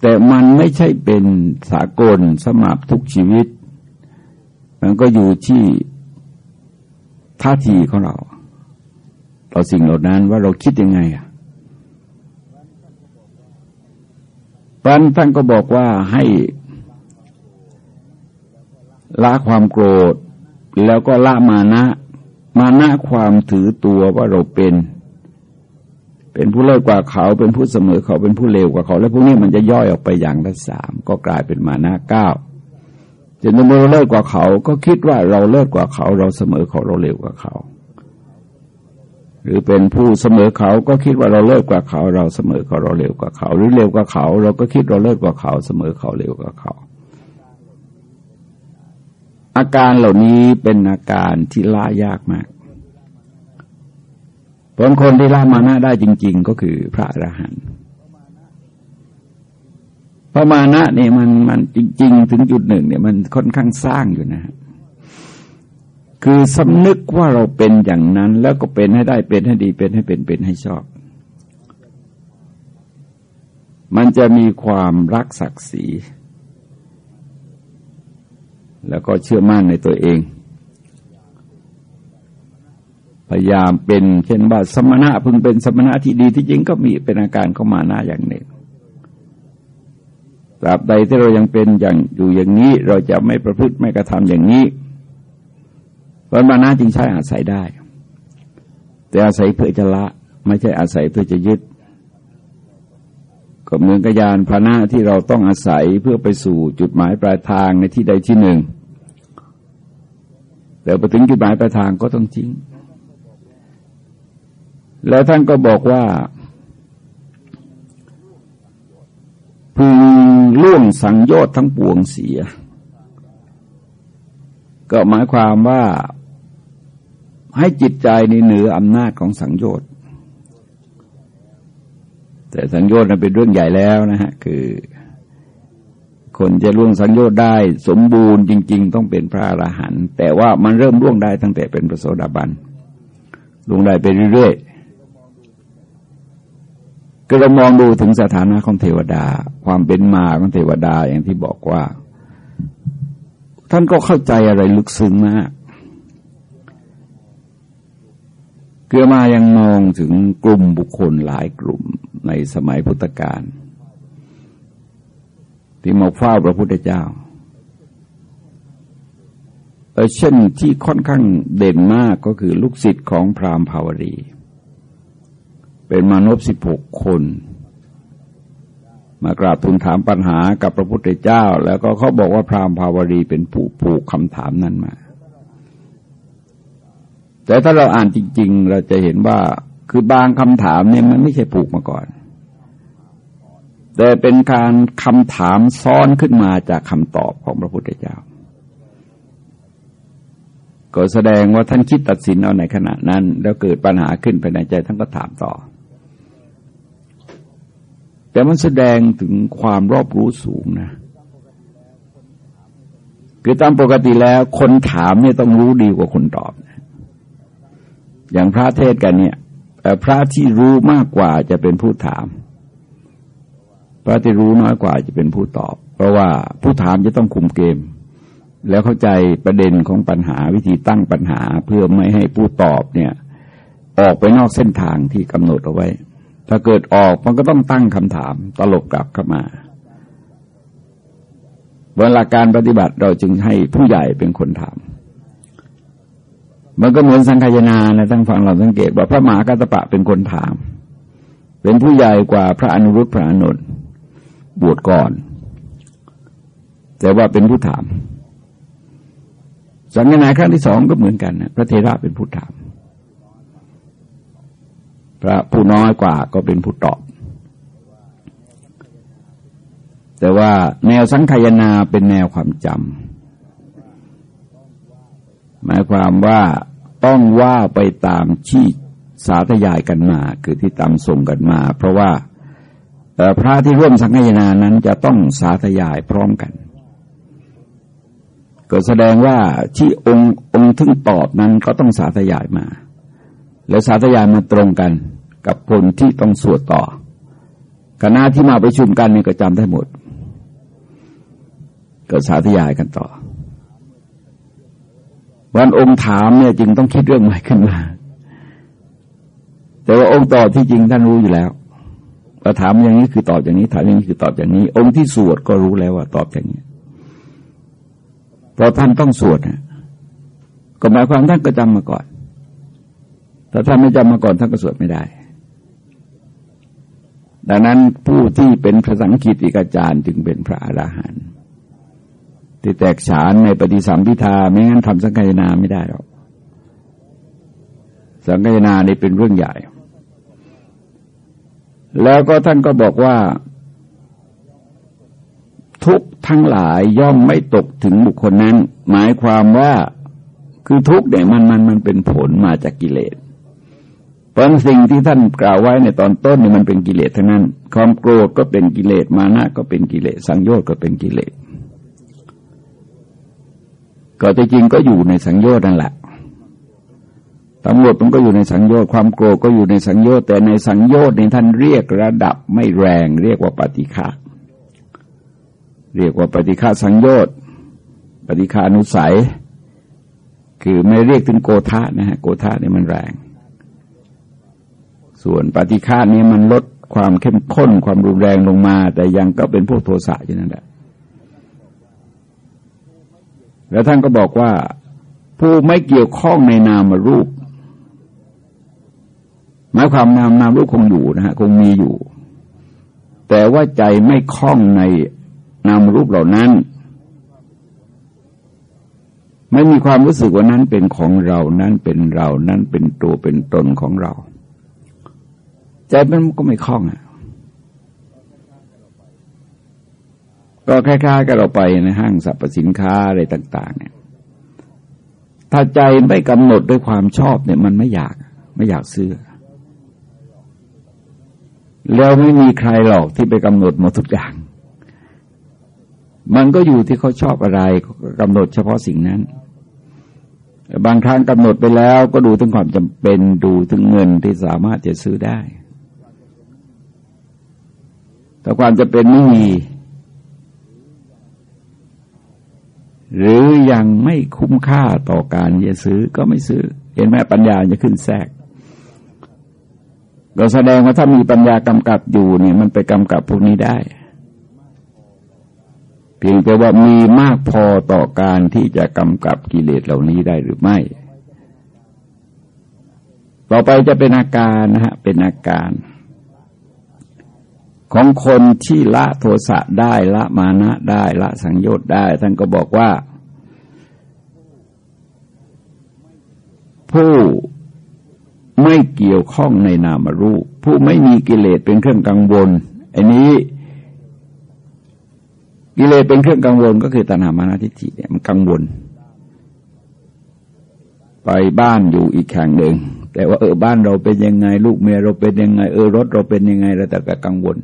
แต่มันไม่ใช่เป็นสากลสำหรับทุกชีวิต มันก็อยู่ที่ท่าทีของเรา ต่อสิ่งเหล่านั้นว่าเราคิดยังไงอะ ปันท่านก็บอกว่าให้ละความโกรธ แล้วก็ละมานะ มานะความถือตัวว่าเราเป็น เป็นผู้เลิศกว่าเขาเป็นผู้เสมอเขาเป็นผู้เลวกว่าเขา แล้วพวกนี้มันจะย่อยออกไปอย่างละสามก็กลายเป็นมานะเก้าจะนเมื่อเราเลิศกว่าเขา ก็คิดว่าเราเลิศกว่าเขา เราเสมอเขาเราเลวกว่าเขา หรือเป็นผู้เสมอเขาก็คิดว่าเราเลิศกว่าเขา เราเสมอเขาเราเลวกว่าเขา หรือเลวกว่าเขา เราก็คิดเราเลิศกว่าเขา เสมอเขาเลวกว่าเขา อาการเหล่านี้เป็นอาการที่ละยากมากผลคนที่ละมานะได้จริง ๆ ก็คือพระอรหันต์พระมานะเนี่ยมันมันจริง ๆ ถึงจุดหนึ่งเนี่ยมันค่อนข้างสร้างอยู่นะ คือสำนึกว่าเราเป็นอย่างนั้น แล้วก็เป็นให้ได้เป็นให้ดีเป็นให้เป็นเป็นให้ชอบ มันจะมีความรักศักดิ์ศรี แล้วก็เชื่อมั่นในตัวเอง พยายามเป็นเช่นว่าสมณะพึงเป็นสมณะที่ดีที่จริงก็มีเป็นอาการเข้ามาหน้าอย่างหนึ่งตราบใดที่เรายังเป็นอย่างอยู่อย่างนี้ เราจะไม่ประพฤติไม่กระทำอย่างนี้ เพราะมานะจึงใช้อาศัยได้ แต่อาศัยเพื่อจะละ ไม่ใช่อาศัยเพื่อจะยึด ก็เหมือนกยานพานะที่เราต้องอาศัยเพื่อไปสู่จุดหมายปลายทางในที่ใดที่หนึ่ง แต่พอถึงจุดหมายปลายทางก็ต้องทิ้ง แล้วท่านก็บอกว่าพึงล่วงสังโยชน์ทั้งปวงเสีย ก็หมายความว่า ให้จิตใจในเหนืออำนาจของสังโยชน์แต่สังโยชน์นั้นเป็นเรื่องใหญ่แล้วนะฮะ คือ คนจะล่วงสังโยชน์ได้ สมบูรณ์จริง ๆ ต้องเป็นพระอรหันต์แต่ว่ามันเริ่มล่วงได้ตั้งแต่เป็นพระโสดาบันล่วงได้ไปเรื่อยๆก็เรามองดูถึงสถานะของเทวดา ความเป็นมาของเทวดาอย่างที่บอกว่า ท่านก็เข้าใจอะไรลึกซึ้งมาก เกือมายังมองถึงกลุ่มบุคคลหลายกลุ่มในสมัยพุทธกาลที่มาเฝ้าพระพุทธเจ้าเช่นที่ค่อนข้างเด่นมากก็คือลูกศิษย์ของพราหมณ์ภาวรี เป็นมนุษย์สิบหกคน มากราบทูลถามปัญหากับพระพุทธเจ้า แล้วก็เขาบอกว่าพราหมณ์ภาวรีเป็นผู้ผูกคำถามนั้นมา แต่ถ้าเราอ่านจริง ๆ เราจะเห็นว่าคือบางคำถามเนี่ยมันไม่ใช่ผูกมาก่อน แต่เป็นการคำถามซ้อนขึ้นมาจากคำตอบของพระพุทธเจ้า ก็แสดงว่าท่านคิดตัดสินเอาในขณะนั้น แล้วเกิดปัญหาขึ้นภายในใจท่านก็ถามต่อ แต่มันแสดงถึงความรอบรู้สูงนะคือตามปกติแล้วคนถามเนี่ยต้องรู้ดีกว่าคนตอบ อย่างพระเทศกันเนี่ยพระที่รู้มากกว่าจะเป็นผู้ถาม พระที่รู้น้อยกว่าจะเป็นผู้ตอบ เพราะว่าผู้ถามจะต้องคุมเกม แล้วเข้าใจประเด็นของปัญหาวิธีตั้งปัญหาเพื่อไม่ให้ผู้ตอบเนี่ย ออกไปนอกเส้นทางที่กำหนดเอาไว้ ถ้าเกิดออกมันก็ต้องตั้งคำถามตลบกลับเข้ามาเวลาการปฏิบัติเราจึงให้ผู้ใหญ่เป็นคนถาม มันก็เหมือนสังคายนานะทั้งฟังเราสังเกตว่าพระมหากัตปะเป็นคนถาม เป็นผู้ใหญ่กว่าพระอนุรุตพระอนุนบวชก่อน แต่ว่าเป็นผู้ถาม สังคายนาครั้งที่สองก็เหมือนกันนะพระเทระเป็นผู้ถาม พระผู้น้อยกว่าก็เป็นผู้ตอบ แต่ว่าแนวสังคายนาเป็นแนวความจำ หมายความว่าต้องว่าไปตามที่สาธยายกันมา คือที่ตามส่งกันมา เพราะว่าพระที่ร่วมสังฆยนานั้นจะต้องสาธยายพร้อมกัน ก็แสดงว่าที่องค์องค์ทึ่งตอบนั้นก็ต้องสาธยายมา แล้วสาธยายมาตรงกันกับคนที่ต้องสวดต่อคณะที่มาประชุมกันนี่ก็จำได้หมด ก็สาธยายกันต่อ วันองค์ถามเนี่ยจึงต้องคิดเรื่องใหม่ขึ้นมา แต่ว่าองค์ตอบที่จริงท่านรู้อยู่แล้วพอถามอย่างนี้คือตอบอย่างนี้ ถามอย่างนี้คือตอบอย่างนี้ องค์ที่สวดก็รู้แล้วว่า ตอบอย่างนี้เพราะท่านต้องสวดนะก็หมายความท่านก็จำมาก่อนแต่ท่านไม่จำมาก่อนท่านก็สวดไม่ได้ ดังนั้นผู้ที่เป็นพระสังฆติกาจารย์จึงเป็นพระอราหันต์ ที่แตกฉานในปฏิสัมพิทาไม่งั้นทำสังฆนาไม่ได้หรอกสังฆนานี่เป็นเรื่องใหญ่ แล้วก็ท่านก็บอกว่า ทุกทั้งหลายย่อมไม่ตกถึงบุคคลนั้น หมายความว่าคือทุกเนี่ยมันมันมันเป็นผลมาจากกิเลสเพราะสิ่งที่ท่านกล่าวไว้ในตอนต้นเนี่ยมันเป็นกิเลสทั้งนั้น ความโกรธก็เป็นกิเลสมานะก็เป็นกิเลสสังโยชน์ก็เป็นกิเลส ก็จริงก็อยู่ในสังโยชน์นั่นแหละตำรวจมันก็อยู่ในสังโยชน์ความโกรธก็อยู่ในสังโยชน์แต่ในสังโยชน์ในท่านเรียกระดับไม่แรง เรียกว่าปฏิฆาเรียกว่าปฏิฆาสังโยชน์ปฏิฆานุสัย คือไม่เรียกถึงโกธานะฮะโกธาเนี่ยมันแรง ส่วนปฏิฆานี้มันลดความเข้มข้นความรุนแรงลงมา แต่ยังก็เป็นพวกโทสะอยู่นั่นแหละ แล้วท่านก็บอกว่า ผู้ไม่เกี่ยวข้องในนามรูปหมายความนามนามรูปคงอยู่นะฮะคงมีอยู่ แต่ว่าใจไม่คล้องในนามรูปเหล่านั้น ไม่มีความรู้สึกว่านั้นเป็นของเรานั้นเป็นเรานั้นเป็นตัวเป็นตนของเรา ใจมันก็ไม่คล้องอะ ก็คล้ายๆกับเราไปในห้างสรรพสินค้าอะไรต่าง ๆ เนี่ย ถ้าใจไม่กำหนดด้วยความชอบเนี่ย มันไม่อยาก ไม่อยากซื้อ แล้วไม่มีใครหรอกที่ไปกำหนดหมดทุกอย่าง มันก็อยู่ที่เขาชอบอะไรกำหนดเฉพาะสิ่งนั้นบางครั้งกำหนดไปแล้วก็ดูถึงความจำเป็นดูถึงเงินที่สามารถจะซื้อได้ แต่ความจะเป็นไม่มี หรือยังไม่คุ้มค่าต่อการจะซื้อก็ไม่ซื้อ เห็นไหมปัญญาจะขึ้นแทรกเราแสดงว่าถ้ามีปัญญากำกับอยู่เนี่ย มันไปกำกับพวกนี้ได้ เพียงแต่ว่ามีมากพอต่อการที่จะกำกับกิเลสเหล่านี้ได้หรือไม่ ต่อไปจะเป็นอาการนะฮะเป็นอาการ ของคนที่ละโทสะได้ละมานะได้ละสังโยชน์ได้ ท่านก็บอกว่า ผู้ไม่เกี่ยวข้องในนามรูป ผู้ไม่มีกิเลสเป็นเครื่องกังวลอันนี้กิเลสเป็นเครื่องกังวลก็คือตัณหามานาทิฏฐิเนี่ยมันกังวล ไปบ้านอยู่อีกแห่งหนึ่งแต่ว่าเออบ้านเราเป็นยังไง ลูกเมียเราเป็นยังไง เออรถเราเป็นยังไงเราแต่ก็กังวล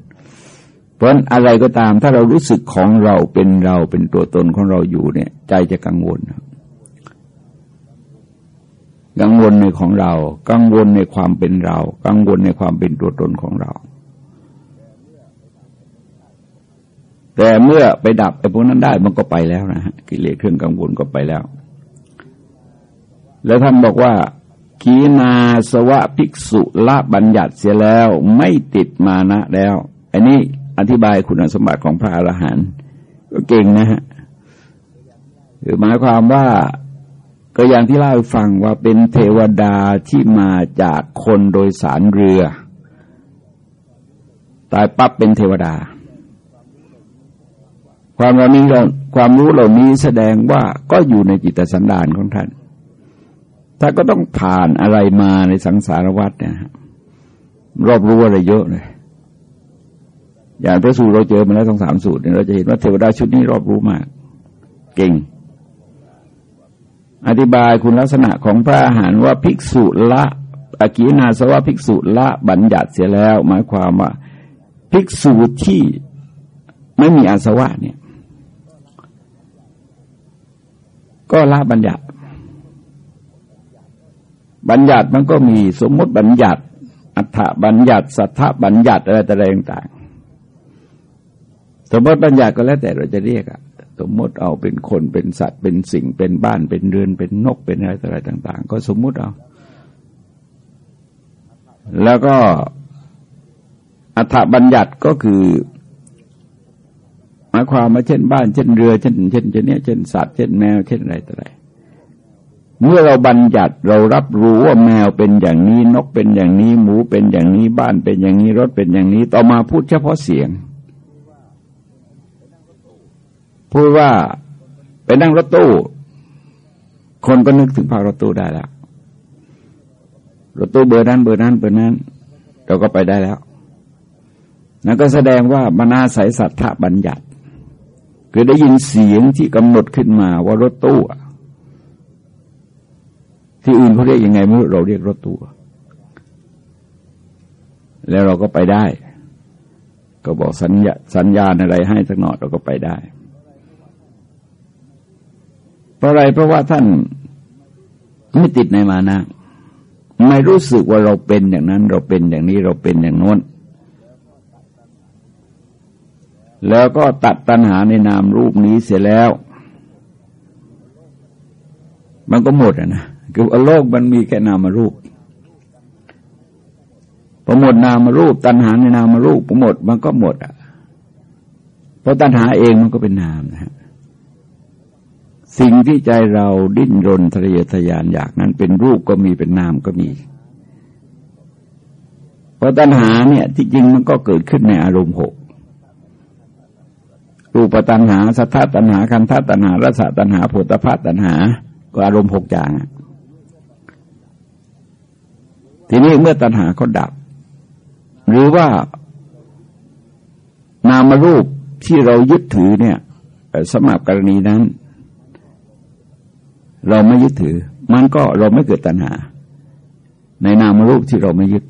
ราะอะไรก็ตามถ้าเรารู้สึกของเราเป็นเราเป็นตัวตนของเราอยู่เนี่ย ใจจะกังวล กังวลในของเรา กังวลในความเป็นเรา กังวลในความเป็นตัวตนของเรา แต่เมื่อไปดับไอ้พวกนั้นได้มันก็ไปแล้วนะฮะกิเลสเครื่องกังวลก็ไปแล้ว แล้วท่านบอกว่าขีนาสวะภิกษุละบัญญัติเสียแล้ว ไม่ติดมานะแล้ว อันนี้ อธิบายคุณสมบัติของพระอรหันต์ก็เก่งนะฮะคือหมายความว่าก็อย่างที่เล่าให้ฟังว่าเป็นเทวดาที่มาจากคนโดยสารเรือ ตายปั๊บเป็นเทวดา ความเรานี้ความรู้เหล่านี้แสดงว่าก็อยู่ในจิตสันดานของท่านถ้าก็ต้องผ่านอะไรมาในสังสารวัฏเนี่ยรอบรู้อะไรเยอะเลย อย่างพระสูตรเราเจอมาแล้วทั้งสามสูตรเนี่ยเราจะเห็นว่าเทวดาชุดนี้รอบรู้มาก เก่ง อธิบายคุณลักษณะของพระอาหารว่าภิกษุละอากีนาสวะภิกษุละบัญญัติเสียแล้ว หมายความว่า ภิกษุที่ไม่มีอาสวะเนี่ย ก็ละบัญญัติ บัญญัติมันก็มีสมมติบัญญัติ อัฏฐบัญญัติ สัทธบัญญัติอะไรต่าง สมมติบัญญัติก็แล้วแต่เราจะเรียกอะสมมติเอาเป็นคนเป็นสัตว์เป็นสิ่งเป็นบ้านเป็นเรือนเป็นนกเป็นอะไรอะไรต่าง ๆ ก็สมมุติเอา แล้วก็อัฐบัญญัติก็คือหมายความว่าเช่นบ้านเช่นเรือเช่นเช่นเช่นนี้เช่นสัตว์เช่นแมวเช่นอะไรต่ออะไรเมื่อเราบัญญัติเรารับรู้ว่าแมวเป็นอย่างนี้นกเป็นอย่างนี้ หมูเป็นอย่างนี้บ้านเป็นอย่างนี้รถเป็นอย่างนี้ ต่อมาพูดเฉพาะเสียง พูดว่าไปนั่งรถตู้ คนก็นึกถึงภาครถตู้ได้แล้วรถตู้เบอร์นั้นเบอร์นั้นเบอร์นั้น เราก็ไปได้แล้ว นั่นก็แสดงว่าบรรณาสายสัทธาบัญญัติ คือได้ยินเสียงที่กำหนดขึ้นมาว่ารถตู้ที่อื่นเขาเรียกยังไงไม่รู้เราเรียกรถตู้แล้วเราก็ไปได้ ก็บอกสัญญาสัญญาณอะไรให้สักหน่อยเราก็ไปได้ ราะอะไรเพราะว่าท่านไม่ติดในมานะไม่รู้สึกว่าเราเป็นอย่างนั้น เราเป็นอย่างนี้เราเป็นอย่างโน้น แล้วก็ตัดตัณหาในนามรูปนี้เสียแล้ว มันก็หมดอะนะคือโลกมันมีแค่นามารูปพอหมดนามารูป ตัณหาในนามารูปหมด มันก็หมดอะเพราะตัณหาเองมันก็เป็นนามนะฮะ สิ่งที่ใจเราดิ้นรนทะเยอทะยานอยากนั้นเป็นรูปก็มีเป็นนามก็มี เพราะตัณหาเนี่ยที่จริงมันก็เกิดขึ้นในอารมณ์หกรูปตัณหาสัทธาตัณหาคันธตัณหารสตัณหาผลตภาตัณหา ก็อารมณ์หกอย่าง ทีนี้เมื่อตัณหาเขาดับ หรือว่านามรูปที่เรายึดถือเนี่ยสมับกรณีนั้น เราไม่ยึดถือ มันก็เราไม่เกิดตัณหา ในนามรูปที่เราไม่ยึด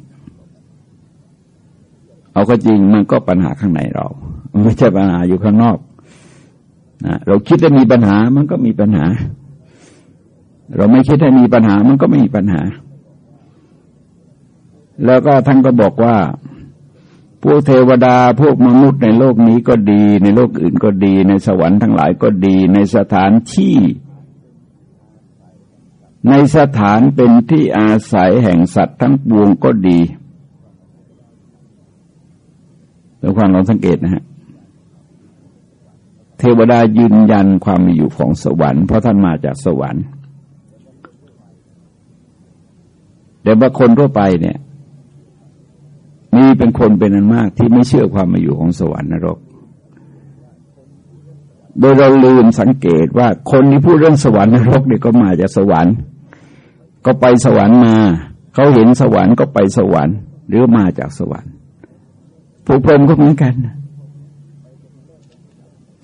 เอาก็จริงมันก็ปัญหาข้างในเราไม่ใช่ปัญหาอยู่ข้างนอกนะเราคิดว่ามีปัญหามันก็มีปัญหา เราไม่คิดว่ามีปัญหามันก็ไม่มีปัญหา แล้วก็ท่านก็บอกว่าพวกเทวดาพวกมนุษย์ในโลกนี้ก็ดี ในโลกอื่นก็ดี ในสวรรค์ทั้งหลายก็ดี ในสถานที่ ในสถานเป็นที่อาศัยแห่งสัตว์ทั้งปวงก็ดีแล้วความลองสังเกตนะฮะ เทวดายืนยันความมีอยู่ของสวรรค์ เพราะท่านมาจากสวรรค์แต่บางคนทั่วไปเนี่ยมีเป็นคนเป็นอันมากที่ไม่เชื่อความมาอยู่ของสวรรค์นรก โดยเราลืมสังเกตว่าคนที่พูดเรื่องสวรรค์นรกเนี่ยก็มาจากสวรรค์ ก็ไปสวรรค์มาเขาเห็นสวรรค์ก็ไปสวรรค์หรือมาจากสวรรค์ผู้พรหมก็เหมือนกัน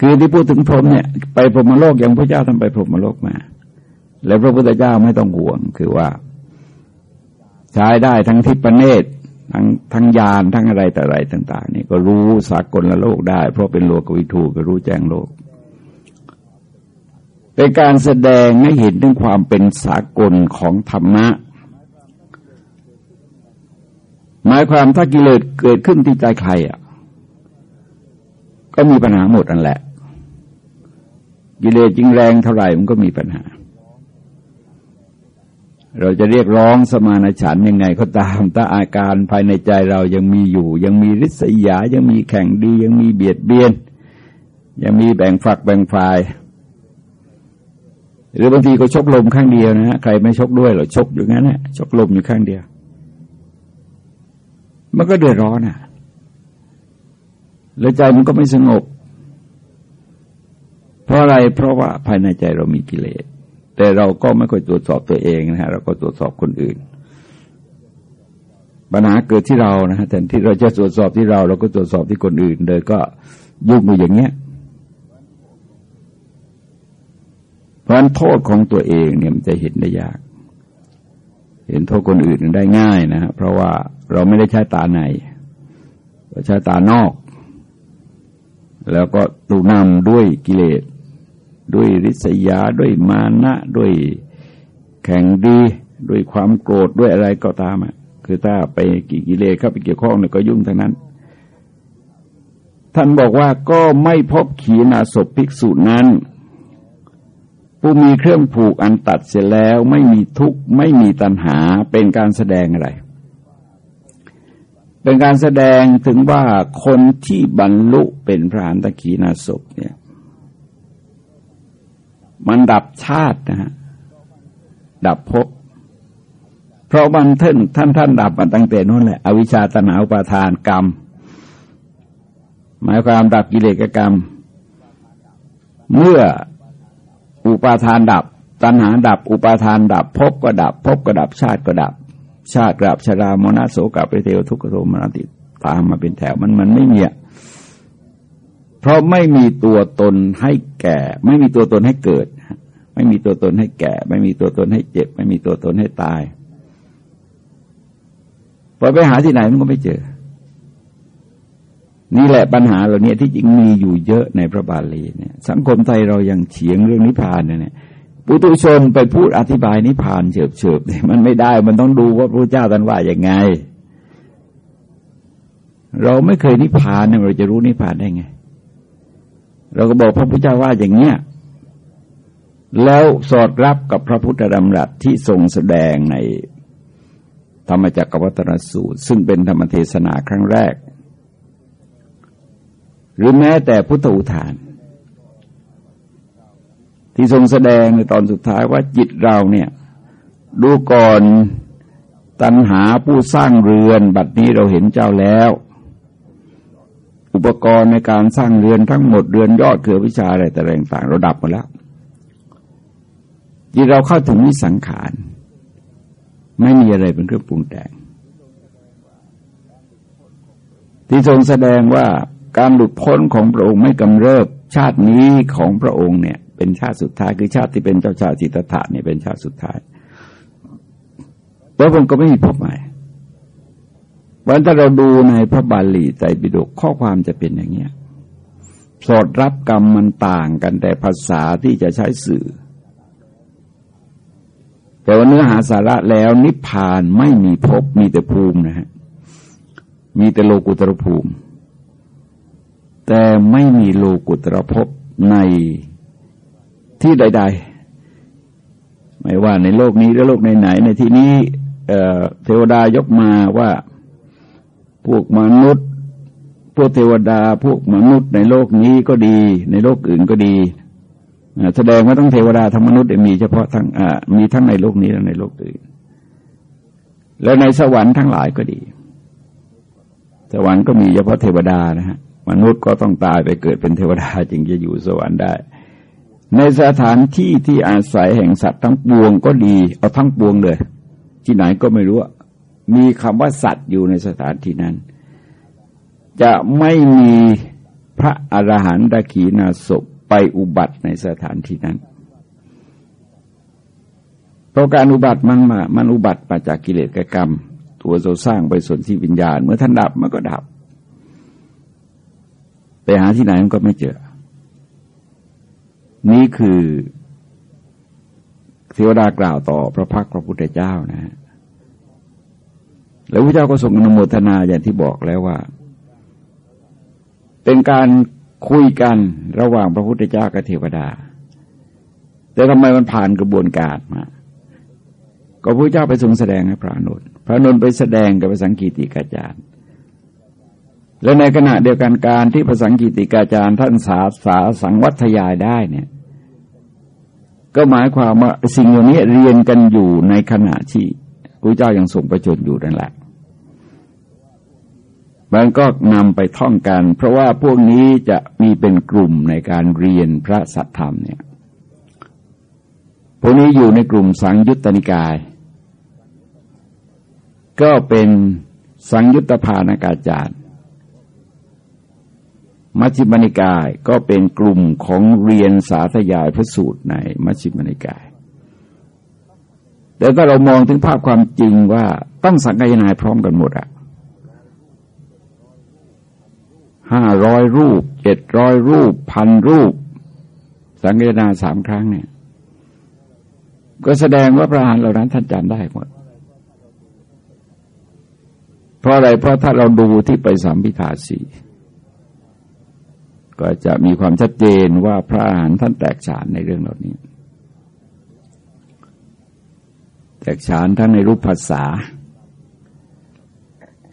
คือที่พูดถึงพรหมเนี่ย ไปพรหมโลกอย่างพระเจ้าทำไปพรหมโลกมา แล้วพระพุทธเจ้าไม่ต้องห่วง คือว่า ใช้ได้ทั้งทิพเนตรทั้งทั้งยานทั้งอะไรแต่อะไรต่าง ๆ นี่ก็รู้สากลละโลกได้ เพราะเป็นโลกวิถูก็รู้แจ้งโลก เป็นการแสดงให้เห็นถึงความเป็นสากลของธรรมะ หมายความถ้ากิเลสเกิดขึ้นที่ใจใครอะ ก็มีปัญหาหมดอันแหละ กิเลสจริงแรงเท่าไหร่มันก็มีปัญหา เราจะเรียกร้องสมานฉันยังไงก็ตาม ถ้าอาการภายในใจเรายังมีอยู่ ยังมีริษยา ยังมีแข่งดี ยังมีเบียดเบียน ยังมีแบ่งฝักแบ่งฝ่าย หรือบางทีก็ชกลมข้างเดียวนะฮะใครไม่ชกด้วยหรอชกอยู่งั้นนะชกลมอยู่ข้างเดียว มันก็เดือดร้อนอะ แล้วใจมันก็ไม่สงบ เพราะอะไรเพราะว่าภายในใจเรามีกิเลสแต่เราก็ไม่ค่อยตรวจสอบตัวเองนะฮะเราก็ตรวจสอบคนอื่นปัญหาเกิดที่เรานะฮะแทนที่เราจะตรวจสอบที่เรา เราก็ตรวจสอบที่คนอื่นเลยก็ยุ่งอยู่อย่างเงี้ยเพ ราะฉะนั้นโทษของตัวเองเนี่ยมันจะเห็นได้ยาก เห็นโทษคนอื่นได้ง่ายนะฮะเพราะว่าเราไม่ได้ใช้ตาในเราใช้ตานอก แล้วก็ตูนำด้วยกิเลส ด้วยริษยาด้วยมานะด้วยแข่งดีด้วยความโกรธด้วยอะไรก็ตามอะคือถ้าไปกี่กิเลสเข้าไปเกี่ยวข้องเนี่ยก็ยุ่งทั้งนั้น ท่านบอกว่าก็ไม่พบขีณาศพภิกษุนั้น ผู้มีเครื่องผูกอันตัดเสร็จแล้วไม่มีทุกข์ไม่มีตัณหาเป็นการแสดงอะไร เป็นการแสดงถึงว่าคนที่บรรลุเป็นพระอันตขีนาศพเนี่ย มันดับชาตินะฮะดับภพเพราะมันท่านท่านท่านดับมาตั้งแต่นู้นแหละ อวิชชาตนาอุปาทานกรรม หมายความดับกิเลสกรรม เมื่อ อุปาทานดับ ตัณหาดับ อุปาทานดับภพก็ดับภพก็ดับชาติก็ดับ ชาติดับชรามนาโสกับไปเทวทุกขโทมนาติตามมาเป็นแถวมันมันไม่มีเพราะไม่มีตัวตนให้แก่ ไม่มีตัวตนให้เกิด ไม่มีตัวตนให้แก่ ไม่มีตัวตนให้เจ็บ ไม่มีตัวตนให้ตายพอไปหาที่ไหนมันก็ไม่เจอ นี่แหละปัญหาเหล่านี้ที่จริงมีอยู่เยอะในพระบาลีเนี่ย สังคมไทยเรายังเฉียงเรื่องนิพพานเนี่ยปุตุชนไปพูดอธิบายนิพพานเฉบๆมันไม่ได้มันต้องดูว่าพระเจ้าท่านว่าอย่างไง เราไม่เคยนิพพานเนี่ยเราจะรู้นิพพานได้ไง เราก็บอกพระพุทธเจ้าว่าอย่างเนี้ยแล้วสอดรับกับพระพุทธดำรัสที่ทรงแสดงในธรรมจักรวัตนสูตร ซึ่งเป็นธรรมเทศนาครั้งแรก หรือแม้แต่พุทธอุทาน ที่ทรงแสดงในตอนสุดท้ายว่าจิตเราเนี่ย ดูก่อนตัณหาผู้สร้างเรือน บัดนี้เราเห็นเจ้าแล้ว อุปกรณ์ในการสร้างเรือนทั้งหมดเรือนยอดเกือวิชาอะไรแต่แรงต่างเราดับหมดแล้วที่เราเข้าถึงนิสังขาร ไม่มีอะไรเป็นเครื่องปรุงแต่งที่ทรงแสดงว่า การหลุดพ้นของพระองค์ไม่กำเริบชาตินี้ของพระองค์เนี่ย เป็นชาติสุดท้ายคือชาติที่เป็นเจ้าชายจิตถะเนี่ยเป็นชาติสุดท้ายพระองค์ก็ไม่มีพบใหม่วันถ้าเราดูในพระบาลีใจปิฎกข้อความจะเป็นอย่างเนี้ยสอดรับกรรมมันต่างกันแต่ภาษาที่จะใช้สื่อ แต่ว่าเนื้อหาสาระแล้วนิพพานไม่มีภพมีแต่ภูมินะฮะมีแต่โลกุตรภูมิ แต่ไม่มีโลกุตรภพในที่ใด ๆ ไม่ว่าในโลกนี้หรือโลกไหนๆในที่นี้เทวดายกมาว่าพวกมนุษย์ พวกเทวดาพวกมนุษย์ในโลกนี้ก็ดี ในโลกอื่นก็ดีแสดงว่าต้องเทวดาทั้งมนุษย์มีเฉพาะทั้งมีทั้งในโลกนี้และในโลกอื่น แล้วในสวรรค์ทั้งหลายก็ดี สวรรค์ก็มีเฉพาะเทวดานะฮะ มนุษย์ก็ต้องตายไปเกิดเป็นเทวดาจึงจะอยู่สวรรค์ได้ ในสถานที่ที่อาศัยแห่งสัตว์ทั้งปวงก็ดีเอาทั้งปวงเลย ที่ไหนก็ไม่รู้ มีคำว่าสัตว์อยู่ในสถานที่นั้น จะไม่มีพระอรหันตขีนาศพไปอุบัติในสถานที่นั้นเพราะการอุบัติมันมามันอุบัติมาจากกิเลสกรรม ตัวเราสร้างไปส่วนที่วิญญาณ เมื่อท่านดับมันก็ดับ หาที่ไหนมันก็ไม่เจอ นี่คือเทวดากล่าวต่อพระพักพระพุทธเจ้านะแล้วพระเจ้าก็ทรงอนุโมทนาอย่างที่บอกแล้วว่า เป็นการคุยกันระหว่างพระพุทธเจ้ากับเทวดา แต่ทำไมมันผ่านกระบวนการมาก็พระเจ้าไปทรงแสดงให้พระนุนพระนุนไปแสดงกับพระสังกีติกาจารย์ และในขณะเดียวกันการที่พระสังกีติกาจารย์ท่านสาสาสังวัตยายได้เนี่ย ก็หมายความว่าสิ่งเหล่านี้เรียนกันอยู่ในขณะที่พระเจ้ายังทรงประชนอยู่นั่นแหละมันก็นำไปท่องกัน เพราะว่าพวกนี้จะมีเป็นกลุ่มในการเรียนพระสัทธรรมเนี่ย พวกนี้อยู่ในกลุ่มสังยุตตนิกาย ก็เป็นสังยุตตภานากาจารย์ มัชฌิมนิกายก็เป็นกลุ่มของเรียนสาธยายพระสูตรในมัชฌิมนิกาย แต่ถ้าเรามองถึงภาพความจริงว่าต้องสังกายนายพร้อมกันหมดอะห้าร้อยรูปเจ็ดร้อยรูปพันรูป สังเกตนาสามครั้งเนี่ย ก็แสดงว่าพระอรหันต์เหล่านั้นท่านจำได้หมด เพราะอะไรเพราะถ้าเราดูที่ไปสามพิธาสี ก็จะมีความชัดเจนว่าพระอรหันต์ท่านแตกฉานในเรื่องเหล่านี้ แตกฉานทั้งในรูปภาษา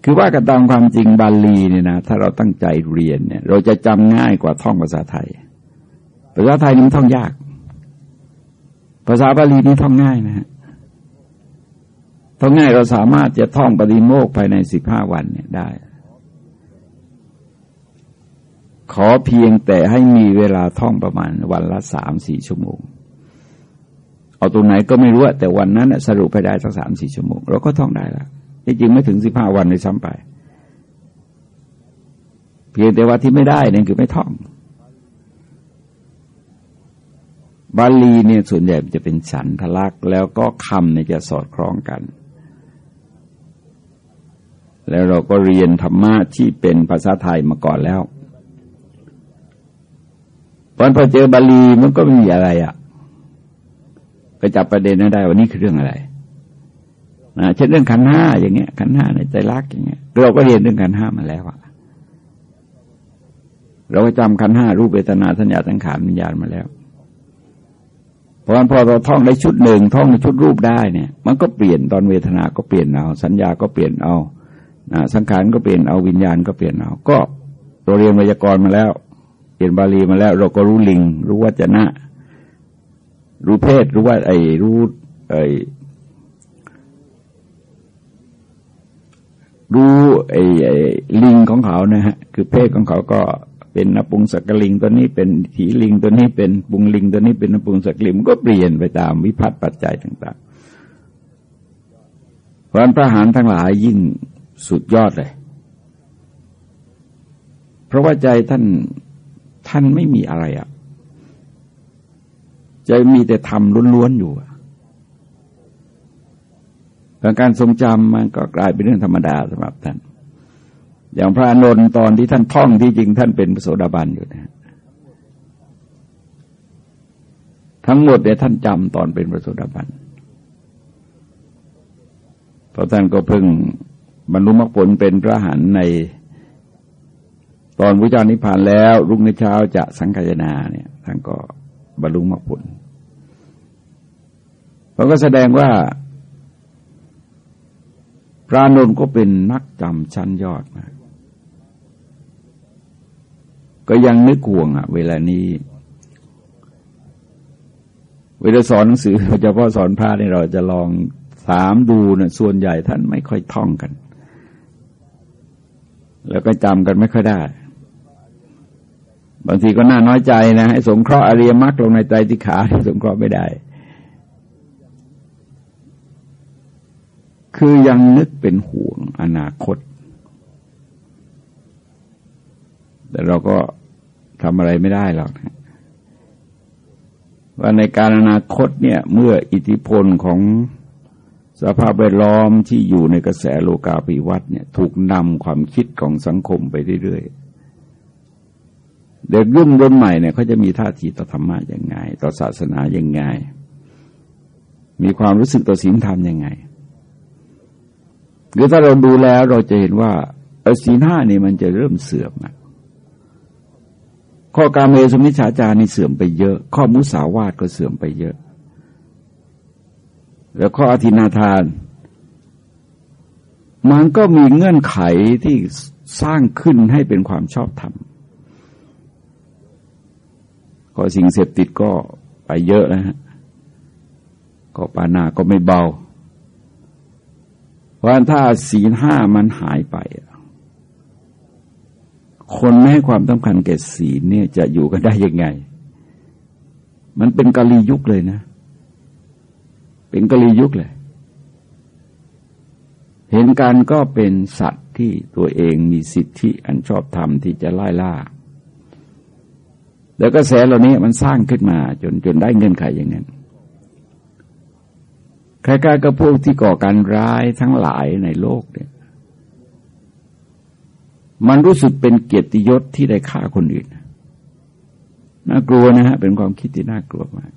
คือว่ากันตามความจริงบาลีเนี่ยนะถ้าเราตั้งใจเรียนเนี่ย เราจะจำง่ายกว่าท่องภาษาไทย ภาษาไทยนี่มันท่องยาก ภาษาบาลีนี่ท่องง่ายนะฮะท่องง่ายเราสามารถจะท่องปฏิโมกภายในสิบห้าวันเนี่ยได้ ขอเพียงแต่ให้มีเวลาท่องประมาณวันละสามสี่ชั่วโมง เอาตรงไหนก็ไม่รู้แต่วันนั้นสรุปไปได้สักสามสี่ชั่วโมงเราก็ท่องได้แล้วที่จริงไม่ถึงสิบห้าวันเลยซ้ำไป เพียงแต่ว่าที่ไม่ได้นั่นคือไม่ท่อง บาลีเนี่ยส่วนใหญ่จะเป็นฉันทลักษ์แล้วก็คำเนี่ยจะสอดคล้องกันแล้วเราก็เรียนธรรมะที่เป็นภาษาไทยมาก่อนแล้ว วันพอเจอบาลีมันก็ไม่มีอะไรอะ่ะก็จับประเด็นได้ว่านี่คือเรื่องอะไรนะเช่นเรื่องขันห้าอย่างเงี้ยขันห้าในใจรักอย่างเงี้ยเราก็เรียนเรื่องขันห้ามาแล้วอะเราก็จำขันห้ารูปเวทนาสัญญาสังขารวิญญาณมาแล้วเพราะฉะนั้นพอเราท่องได้ชุดหนึ่งท่องในชุดรูปได้เนี่ย มันก็เปลี่ยนตอนเวทนาก็เปลี่ยนเอา สัญญาก็เปลี่ยนเอาสังขารก็เปลี่ยนเอาวิญญาณก็เปลี่ยนเอา ก็เราเรียนไวยากรณ์มาแล้ว เรียนบาลีมาแล้ว เราก็รู้ลิง รู้วัจนะ รู้เพศ รู้ว่า ไอ้รู้ไอ้รู้ไอ้ไอ้ลิงของเขานะฮะคือเพศของเขาก็เป็นนปุงสักลิงตัวนี้เป็นถีลิงตัวนี้เป็นปุงลิงตัวนี้เป็นนปุงสักลิงก็เปลี่ยนไปตามวิพัฒน์ปัจจัยต่าง ๆ เพราะพระหารทั้งหลายยิ่งสุดยอดเลย เพราะว่าใจท่าน ท่านไม่มีอะไรอะ่ะใจมีแต่ธรรมล้วนๆอยู่การทรงจำมันก็กลายเป็นเรื่องธรรมดาสำหรับท่าน อย่างพระอนุนตอนที่ท่านท่องที่จริงท่านเป็นพระโสดาบันอยู่นะทั้งหมดเนี่ยท่านจำตอนเป็นพระโสดาบันเพราะท่านก็เพิ่งบรรลุมรรคผลเป็นพระหันใน ตอนพระเจ้านิพพานแล้วรุ่งในเช้าจะสังกายนาเนี่ยท่านก็บรรลุมรรคผลเราก็แสดงว่าพระนนท์ก็เป็นนักจำชั้นยอดมาก ก็ยังนึกห่วงอะเวลานี้ เวลาสอนหนังสือเฉพาะสอนพระเนี่ยเราจะลองถามดูนะส่วนใหญ่ท่านไม่ค่อยท่องกัน แล้วก็จำกันไม่ค่อยได้ บางทีก็น่าน้อยใจนะให้สงเคราะห์อริยมรรคลงในใจที่ขาสงเคราะห์ไม่ได้ คือยังนึกเป็นห่วงอนาคต แต่เราก็ทำอะไรไม่ได้หรอกนะว่าในการอนาคตเนี่ยเมื่ออิทธิพลของสภาพแวดล้อมที่อยู่ในกระแสโลกาภิวัตน์เนี่ยถูกนำความคิดของสังคมไปเรื่อยๆ เด็กรุ่นรุ่นใหม่เนี่ยเขาจะมีท่าทีต่อธรรมะยังไง ต่อศาสนายังไง มีความรู้สึกต่อศีลธรรมยังไงหรือถ้าเราดูแล้วเราจะเห็นว่าสีลห้านี่มันจะเริ่มเสื่อมอะข้อการเมสมิชาจานี่เสื่อมไปเยอะ ข้อมุสาวาทก็เสื่อมไปเยอะ แล้วข้ออธินาทาน มันก็มีเงื่อนไขที่สร้างขึ้นให้เป็นความชอบธรรม ข้อสิ่งเสพติดก็ไปเยอะนะฮะก็ปานาก็ไม่เบา เพราะถ้าศีลห้ามันหายไป คนไม่ให้ความสำคัญแก่ศีลเนี่ยจะอยู่กันได้ยังไง มันเป็นกาลียุคเลยนะ เป็นกาลียุคเลย เห็นกันก็เป็นสัตว์ที่ตัวเองมีสิทธิอันชอบธรรมที่จะไล่ล่า แล้วก็แสเหล่านี้มันสร้างขึ้นมาจนจนได้เงื่อนไขอย่างนั้นคล้ายๆกับพวกที่ก่อการร้ายทั้งหลายในโลกเนี่ย มันรู้สึกเป็นเกียรติยศที่ได้ฆ่าคนอื่น น่ากลัวนะฮะ เป็นความคิดที่น่ากลัวมาก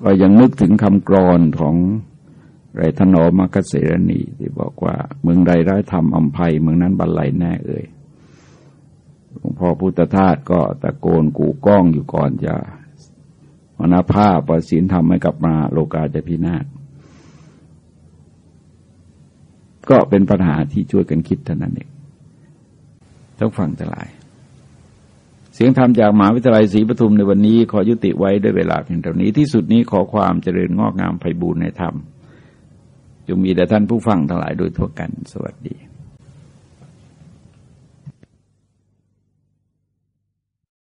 ก็ยังนึกถึงคำกรอนของไรถนอมกเสรณีที่บอกว่า เมืองใดร้ายทำอัมภัยเมืองนั้นบรรลัยแน่เอ่ย หลวงพ่อพุทธทาสก็ตะโกนกูก้องอยู่ก่อนจะมนาภาพประสินทำให้กลับมาโลกาจะพินาศก็เป็นปัญหาที่ช่วยกันคิดเท่านั้นเองต้องฟังทั้งหลาย เสียงธรรมจากมหาวิทยาลัยศรีปทุมในวันนี้ขอยุติไว้ด้วยเวลาเพียงเท่านี้ที่สุดนี้ขอความเจริญงอกงามไพบูรณ์ในธรรมจงมีแด่ท่านผู้ฟังทั้งหลายโดยทั่วกัน สวัสดี